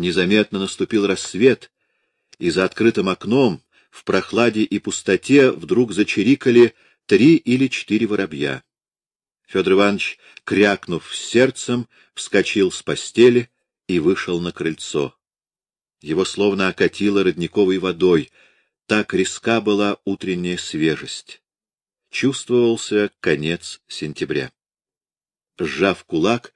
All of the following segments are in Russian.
Незаметно наступил рассвет, и за открытым окном в прохладе и пустоте вдруг зачирикали три или четыре воробья. Федор Иванович, крякнув сердцем, вскочил с постели и вышел на крыльцо. Его словно окатило родниковой водой, так резка была утренняя свежесть. Чувствовался конец сентября. Сжав кулак,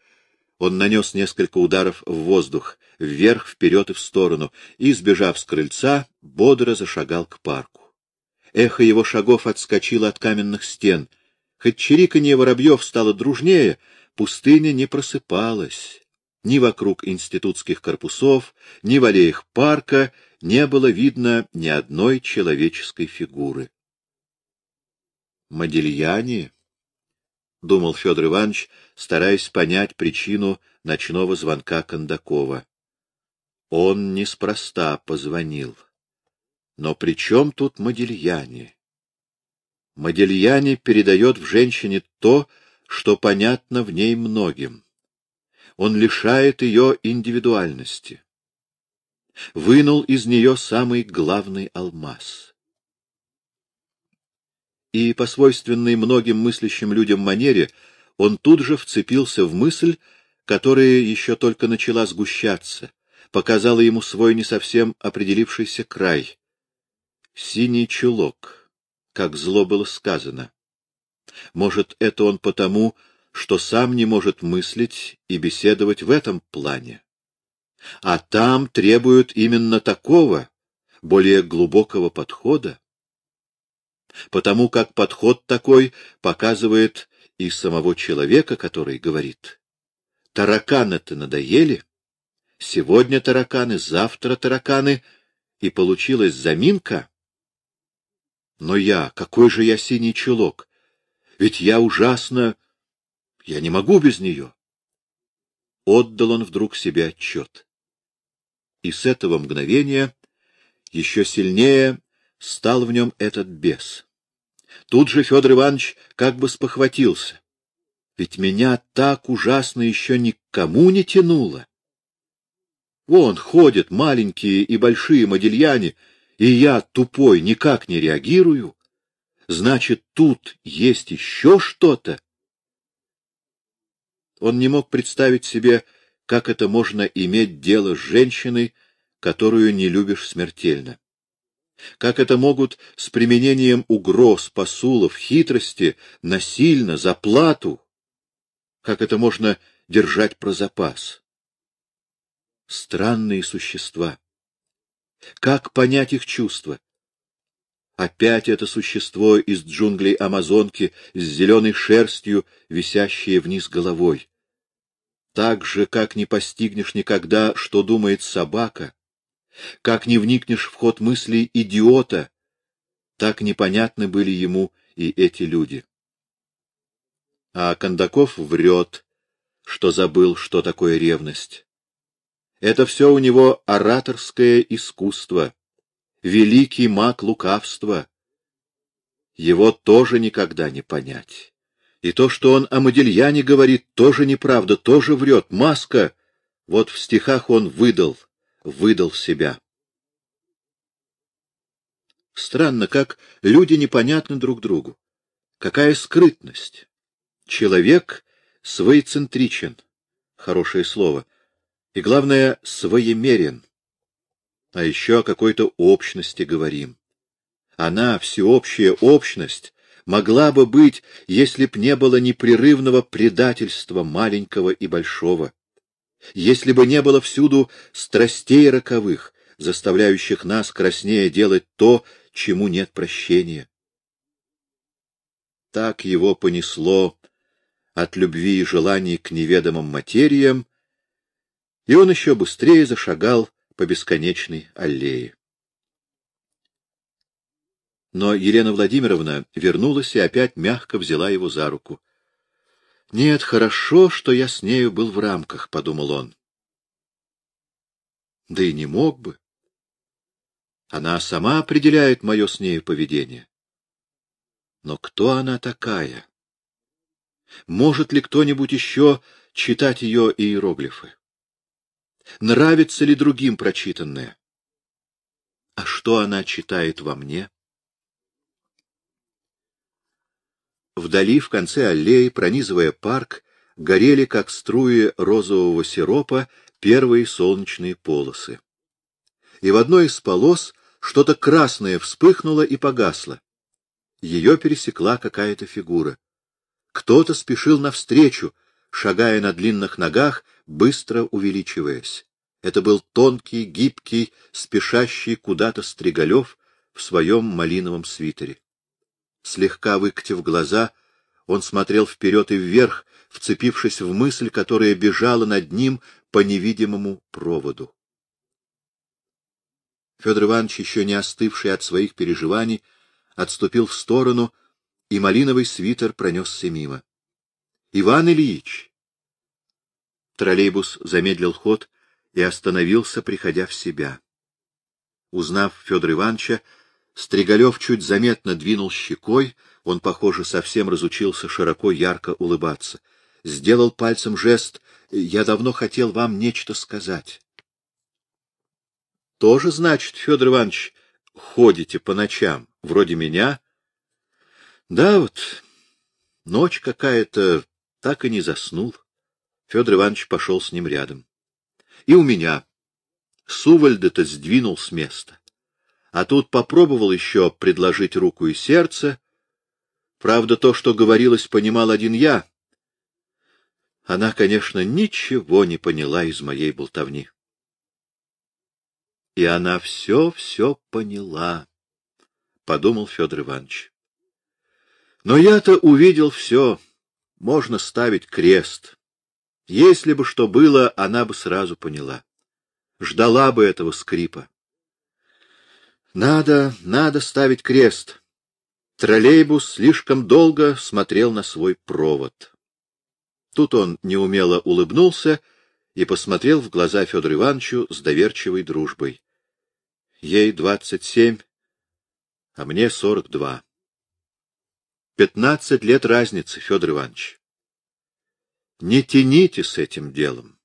он нанес несколько ударов в воздух, вверх, вперед и в сторону, и, сбежав с крыльца, бодро зашагал к парку. Эхо его шагов отскочило от каменных стен. Хоть чириканье воробьев стало дружнее, пустыня не просыпалась. Ни вокруг институтских корпусов, ни в аллеях парка не было видно ни одной человеческой фигуры. Модильяне, — думал Федор Иванович, стараясь понять причину ночного звонка Кондакова. Он неспроста позвонил. Но при чем тут Модильяне? Модильяне передает в женщине то, что понятно в ней многим. Он лишает ее индивидуальности. Вынул из нее самый главный алмаз. И по свойственной многим мыслящим людям манере он тут же вцепился в мысль, которая еще только начала сгущаться, показала ему свой не совсем определившийся край. Синий чулок, как зло было сказано. Может, это он потому, что сам не может мыслить и беседовать в этом плане. А там требуют именно такого, более глубокого подхода. Потому как подход такой показывает и самого человека, который говорит. Тараканы-то надоели. Сегодня тараканы, завтра тараканы, и получилась заминка. Но я, какой же я синий чулок? Ведь я ужасно... Я не могу без нее. Отдал он вдруг себе отчет. И с этого мгновения еще сильнее стал в нем этот бес. Тут же Федор Иванович как бы спохватился. Ведь меня так ужасно еще никому не тянуло. Вон ходят маленькие и большие модельяне, и я, тупой, никак не реагирую. Значит, тут есть еще что-то. Он не мог представить себе, как это можно иметь дело с женщиной, которую не любишь смертельно. Как это могут с применением угроз, посулов, хитрости, насильно, за плату? Как это можно держать про запас? Странные существа. Как понять их чувства? Опять это существо из джунглей Амазонки с зеленой шерстью, висящее вниз головой. Так же, как не постигнешь никогда, что думает собака, как не вникнешь в ход мыслей идиота, так непонятны были ему и эти люди. А Кондаков врет, что забыл, что такое ревность. Это все у него ораторское искусство, великий маг лукавства. Его тоже никогда не понять. И то, что он о Модельяне говорит, тоже неправда, тоже врет. Маска, вот в стихах он выдал, выдал себя. Странно, как люди непонятны друг другу. Какая скрытность. Человек своецентричен. Хорошее слово и, главное, своемерен. А еще о какой-то общности говорим. Она, всеобщая общность, могла бы быть, если б не было непрерывного предательства маленького и большого, если бы не было всюду страстей роковых, заставляющих нас краснее делать то, чему нет прощения. Так его понесло от любви и желаний к неведомым материям и он еще быстрее зашагал по бесконечной аллее. Но Елена Владимировна вернулась и опять мягко взяла его за руку. — Нет, хорошо, что я с нею был в рамках, — подумал он. Да и не мог бы. Она сама определяет мое с нею поведение. Но кто она такая? Может ли кто-нибудь еще читать ее иероглифы? Нравится ли другим прочитанное? А что она читает во мне? Вдали, в конце аллеи, пронизывая парк, горели, как струи розового сиропа, первые солнечные полосы. И в одной из полос что-то красное вспыхнуло и погасло. Ее пересекла какая-то фигура. Кто-то спешил навстречу, шагая на длинных ногах, быстро увеличиваясь. Это был тонкий, гибкий, спешащий куда-то Стригалев в своем малиновом свитере. Слегка выкатив глаза, он смотрел вперед и вверх, вцепившись в мысль, которая бежала над ним по невидимому проводу. Федор Иванович, еще не остывший от своих переживаний, отступил в сторону, и малиновый свитер пронесся мимо. — Иван Ильич! Троллейбус замедлил ход и остановился, приходя в себя. Узнав Федора Ивановича, Стригалев чуть заметно двинул щекой, он, похоже, совсем разучился широко, ярко улыбаться. Сделал пальцем жест «Я давно хотел вам нечто сказать». «Тоже, значит, Федор Иванович, ходите по ночам, вроде меня?» «Да вот, ночь какая-то, так и не заснул». Федор Иванович пошел с ним рядом. «И у меня. Сувальда-то сдвинул с места а тут попробовал еще предложить руку и сердце. Правда, то, что говорилось, понимал один я. Она, конечно, ничего не поняла из моей болтовни. И она все-все поняла, — подумал Федор Иванович. Но я-то увидел все. Можно ставить крест. Если бы что было, она бы сразу поняла. Ждала бы этого скрипа. Надо, надо ставить крест. Троллейбус слишком долго смотрел на свой провод. Тут он неумело улыбнулся и посмотрел в глаза Федору Ивановичу с доверчивой дружбой. Ей двадцать семь, а мне сорок два. Пятнадцать лет разницы, Федор Иванович. Не тяните с этим делом.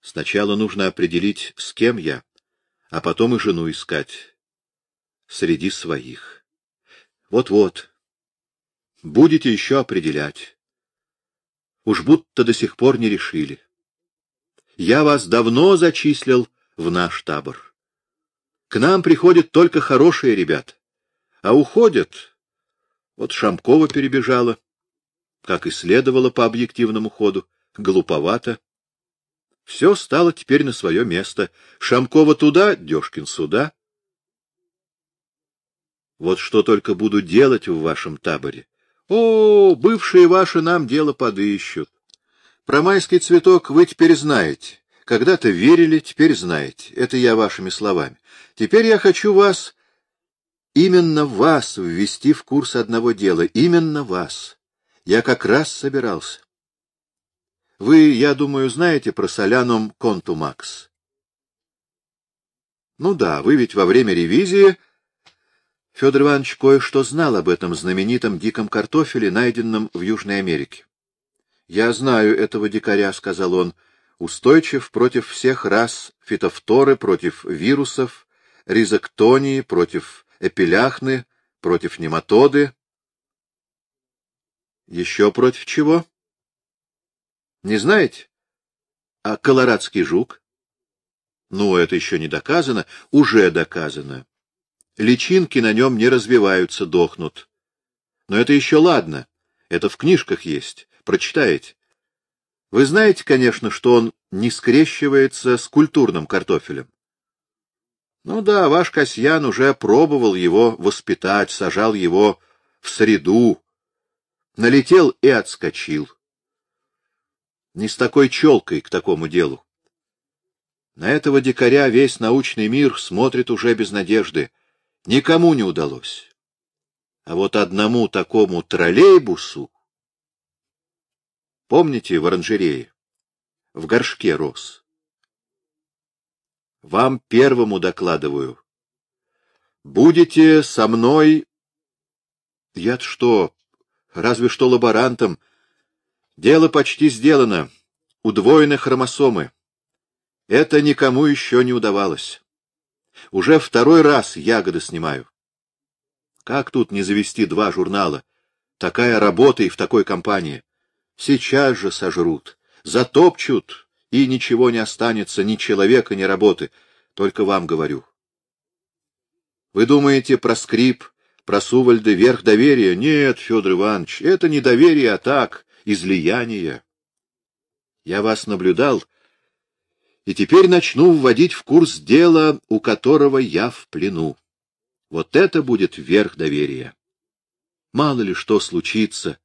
Сначала нужно определить, с кем я а потом и жену искать. Среди своих. Вот-вот. Будете еще определять. Уж будто до сих пор не решили. Я вас давно зачислил в наш табор. К нам приходят только хорошие ребята, а уходят... Вот Шамкова перебежала, как и следовало по объективному ходу, глуповато. Все стало теперь на свое место. Шамкова туда, Дёшкин сюда. Вот что только буду делать в вашем таборе. О, бывшие ваши нам дело подыщут. Про майский цветок вы теперь знаете. Когда-то верили, теперь знаете. Это я вашими словами. Теперь я хочу вас, именно вас, ввести в курс одного дела. Именно вас. Я как раз собирался. Вы, я думаю, знаете про солянум контумакс. Ну да, вы ведь во время ревизии... Федор Иванович кое-что знал об этом знаменитом диком картофеле, найденном в Южной Америке. «Я знаю этого дикаря», — сказал он, — «устойчив против всех рас фитофторы, против вирусов, ризоктонии, против эпиляхны, против нематоды». «Еще против чего?» Не знаете? А колорадский жук? Ну, это еще не доказано. Уже доказано. Личинки на нем не развиваются, дохнут. Но это еще ладно. Это в книжках есть. Прочитаете. Вы знаете, конечно, что он не скрещивается с культурным картофелем. Ну да, ваш Касьян уже пробовал его воспитать, сажал его в среду, налетел и отскочил не с такой челкой к такому делу. На этого дикаря весь научный мир смотрит уже без надежды. Никому не удалось. А вот одному такому троллейбусу... Помните в оранжерее? В горшке рос. Вам первому докладываю. Будете со мной... Я-то что, разве что лаборантом, Дело почти сделано. удвоены хромосомы. Это никому еще не удавалось. Уже второй раз ягоды снимаю. Как тут не завести два журнала? Такая работа и в такой компании. Сейчас же сожрут, затопчут, и ничего не останется, ни человека, ни работы. Только вам говорю. Вы думаете про скрип, про Сувальда верх доверия? Нет, Федор Иванович, это не доверие, а так, излияние. Я вас наблюдал, и теперь начну вводить в курс дела, у которого я в плену. Вот это будет верх доверия. Мало ли что случится.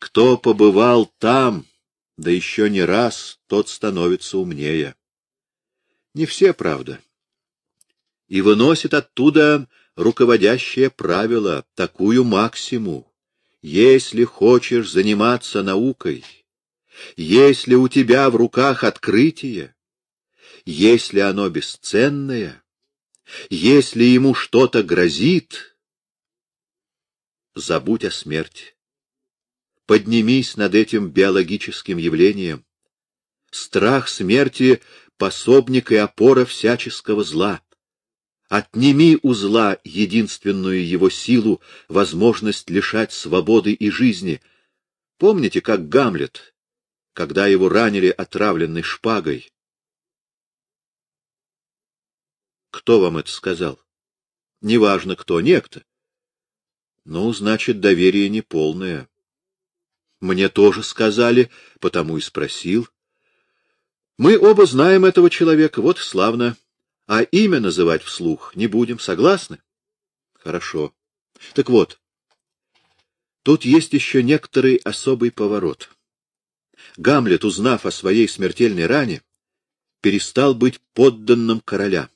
Кто побывал там, да еще не раз, тот становится умнее. Не все, правда. И выносит оттуда руководящее правило, такую максиму. Если хочешь заниматься наукой, если у тебя в руках открытие, если оно бесценное, если ему что-то грозит, забудь о смерти. Поднимись над этим биологическим явлением. Страх смерти — пособник и опора всяческого зла. Отними у зла единственную его силу, возможность лишать свободы и жизни. Помните, как Гамлет, когда его ранили отравленной шпагой, Кто вам это сказал? Неважно кто, некто. Ну, значит, доверие неполное. Мне тоже сказали, потому и спросил. Мы оба знаем этого человека, вот славно. А имя называть вслух не будем, согласны? Хорошо. Так вот, тут есть еще некоторый особый поворот. Гамлет, узнав о своей смертельной ране, перестал быть подданным короля.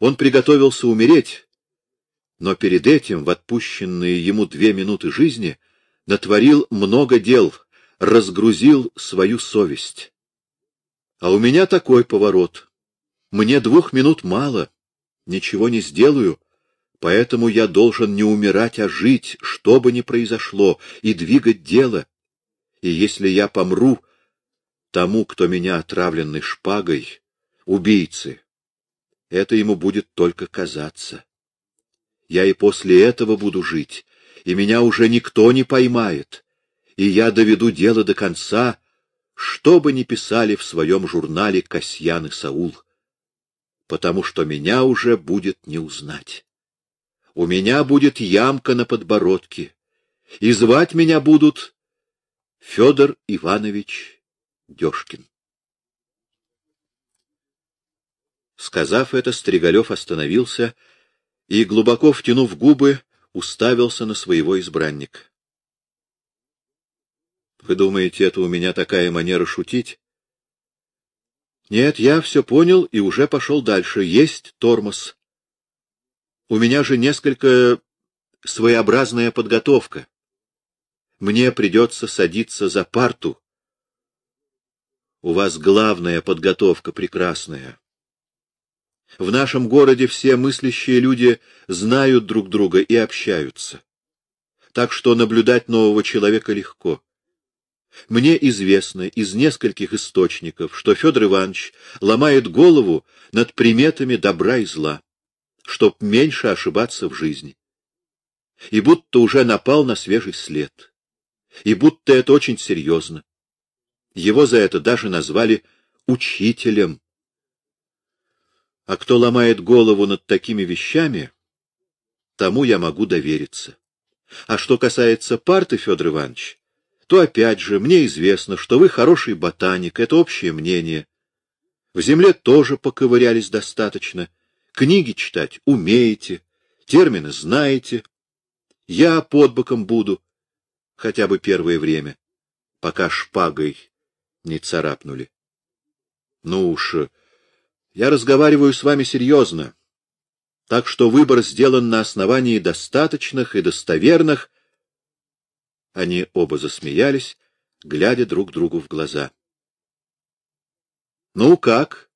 Он приготовился умереть, но перед этим, в отпущенные ему две минуты жизни, натворил много дел, разгрузил свою совесть. А у меня такой поворот. Мне двух минут мало, ничего не сделаю, поэтому я должен не умирать, а жить, что бы ни произошло, и двигать дело. И если я помру, тому, кто меня отравленный шпагой, убийцы, это ему будет только казаться. Я и после этого буду жить, и меня уже никто не поймает, и я доведу дело до конца, что бы ни писали в своем журнале Касьян и Саул, потому что меня уже будет не узнать. У меня будет ямка на подбородке, и звать меня будут Федор Иванович Дёшкин. Сказав это, Стригалев остановился и, глубоко втянув губы, уставился на своего избранника. — Вы думаете, это у меня такая манера шутить? — Нет, я все понял и уже пошел дальше. Есть тормоз. У меня же несколько своеобразная подготовка. Мне придется садиться за парту. У вас главная подготовка прекрасная. В нашем городе все мыслящие люди знают друг друга и общаются. Так что наблюдать нового человека легко. Мне известно из нескольких источников, что Федор Иванович ломает голову над приметами добра и зла, чтоб меньше ошибаться в жизни. И будто уже напал на свежий след. И будто это очень серьезно. Его за это даже назвали учителем а кто ломает голову над такими вещами, тому я могу довериться. А что касается парты, Федор Иванович, то опять же мне известно, что вы хороший ботаник, это общее мнение. В земле тоже поковырялись достаточно, книги читать умеете, термины знаете. Я под боком буду, хотя бы первое время, пока шпагой не царапнули. Ну уж, я разговариваю с вами серьезно, так что выбор сделан на основании достаточных и достоверных. Они оба засмеялись, глядя друг другу в глаза. — Ну как?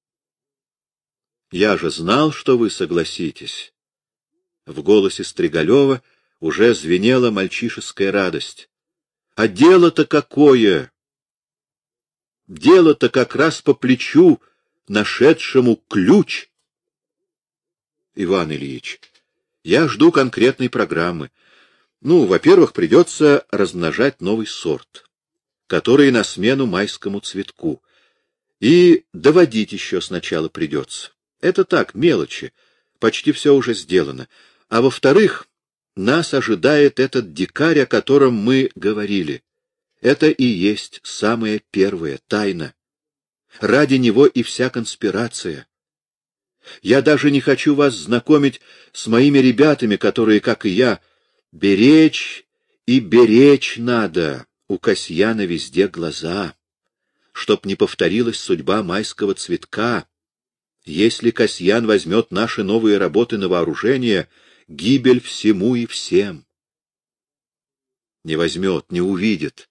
— Я же знал, что вы согласитесь. В голосе Стригалева уже звенела мальчишеская радость. — А дело-то какое! дело-то как раз по плечу нашедшему ключ. Иван Ильич, я жду конкретной программы. Ну, во-первых, придется размножать новый сорт, который на смену майскому цветку. И доводить еще сначала придется. Это так, мелочи. Почти все уже сделано. А во-вторых, нас ожидает этот дикарь, о котором мы говорили. Это и есть самое первое, тайна. Ради него и вся конспирация. Я даже не хочу вас знакомить с моими ребятами, которые, как и я, беречь и беречь надо. У Касьяна везде глаза. Чтоб не повторилась судьба майского цветка. Если Касьян возьмет наши новые работы на вооружение, гибель всему и всем. Не возьмет, не увидит.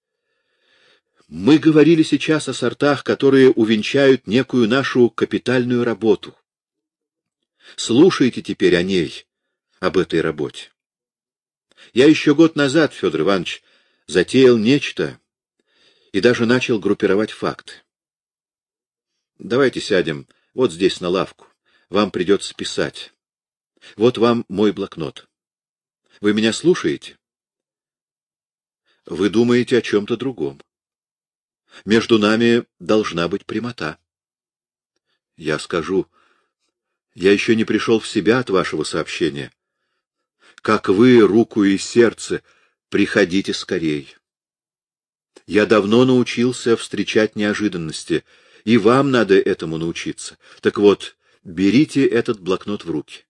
Мы говорили сейчас о сортах, которые увенчают некую нашу капитальную работу. Слушайте теперь о ней, об этой работе. Я еще год назад, Федор Иванович, затеял нечто и даже начал группировать факты. Давайте сядем вот здесь на лавку. Вам придется писать. Вот вам мой блокнот. Вы меня слушаете? Вы думаете о чем-то другом. Между нами должна быть прямота. Я скажу, я еще не пришел в себя от вашего сообщения. Как вы, руку и сердце, приходите скорей. Я давно научился встречать неожиданности, и вам надо этому научиться. Так вот, берите этот блокнот в руки.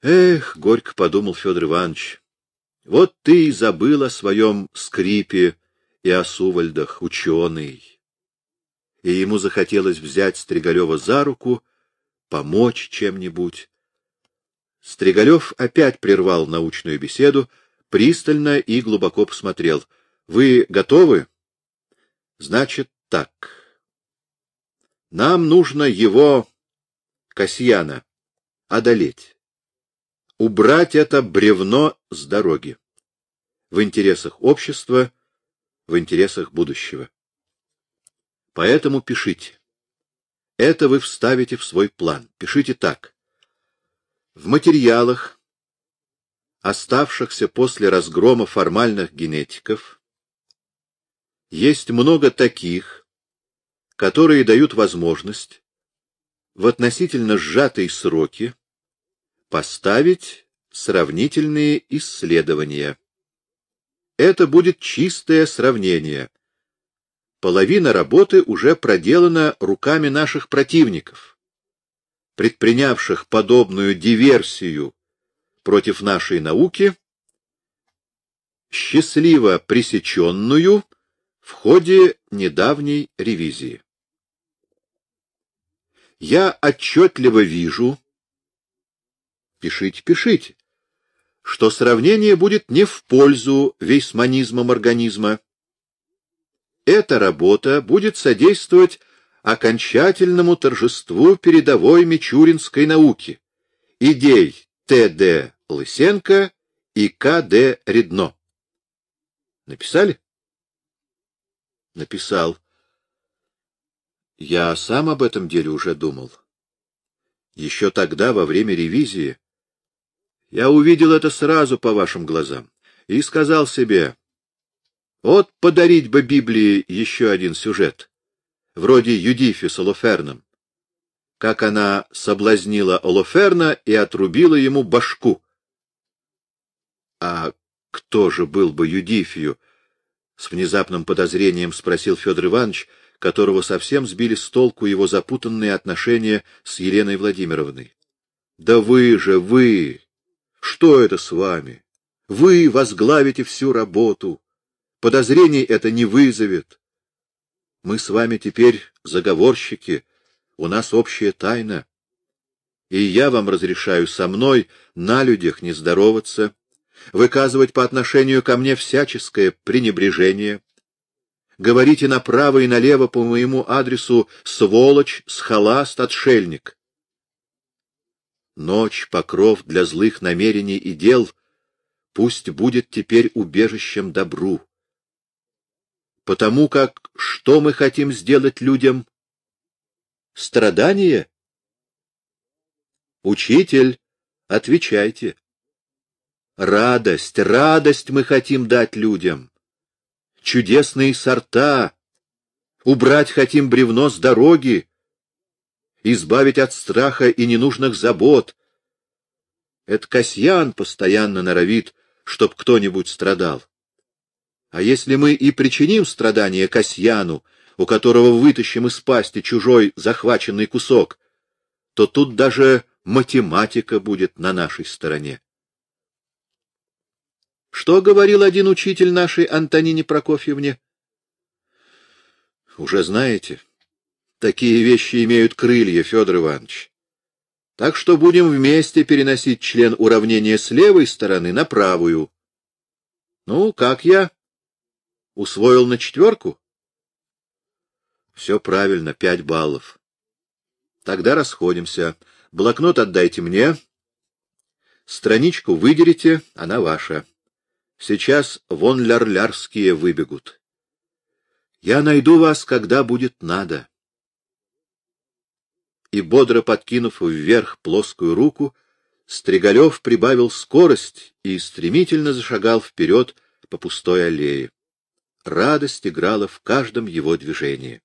Эх, горько подумал Федор Иванович, вот ты и забыл о своем скрипе и о Сувальдах, ученый. И ему захотелось взять Стригалева за руку, помочь чем-нибудь. Стригалев опять прервал научную беседу, пристально и глубоко посмотрел. — Вы готовы? — Значит так. Нам нужно его, Касьяна, одолеть убрать это бревно с дороги. В интересах общества, в интересах будущего. Поэтому пишите. Это вы вставите в свой план. Пишите так. В материалах, оставшихся после разгрома формальных генетиков, есть много таких, которые дают возможность в относительно сжатые сроки поставить сравнительные исследования. Это будет чистое сравнение. Половина работы уже проделана руками наших противников, предпринявших подобную диверсию против нашей науки, счастливо пресеченную в ходе недавней ревизии. Я отчетливо вижу, пишите, пишите, что сравнение будет не в пользу вейсманизмом организма. Эта работа будет содействовать окончательному торжеству передовой мичуринской науки, идей Т.Д. Лысенко и К.Д. Редно. Написали? Написал. Я сам об этом деле уже думал. Еще тогда, во время ревизии, я увидел это сразу по вашим глазам и сказал себе, вот подарить бы Библии еще один сюжет, вроде Юдифи с Олоферном, как она соблазнила Олоферна и отрубила ему башку. А кто же был бы Юдифию? С внезапным подозрением спросил Федор Иванович, которого совсем сбили с толку его запутанные отношения с Еленой Владимировной. — Да вы же, вы! Что это с вами? Вы возглавите всю работу. Подозрений это не вызовет. Мы с вами теперь заговорщики, у нас общая тайна. И я вам разрешаю со мной на людях не здороваться, выказывать по отношению ко мне всяческое пренебрежение. Говорите направо и налево по моему адресу «сволочь», «схоласт», «отшельник». Ночь — покров для злых намерений и дел, пусть будет теперь убежищем добру. потому как что мы хотим сделать людям? Страдание? Учитель, отвечайте. Радость, радость мы хотим дать людям. Чудесные сорта. Убрать хотим бревно с дороги. Избавить от страха и ненужных забот. Это Касьян постоянно норовит, чтоб кто-нибудь страдал. А если мы и причиним страдания Касьяну, у которого вытащим из пасти чужой захваченный кусок, то тут даже математика будет на нашей стороне. Что говорил один учитель нашей Антонине Прокофьевне? Уже знаете, такие вещи имеют крылья, Федор Иванович. Так что будем вместе переносить член уравнения с левой стороны на правую. Ну, как я? Усвоил на четверку? Все правильно, пять баллов. Тогда расходимся. Блокнот отдайте мне. Страничку выдерите, она ваша. Сейчас вон лярлярские выбегут. Я найду вас, когда будет надо. И, бодро подкинув вверх плоскую руку, Стригалев прибавил скорость и стремительно зашагал вперед по пустой аллее радость играла в каждом его движении.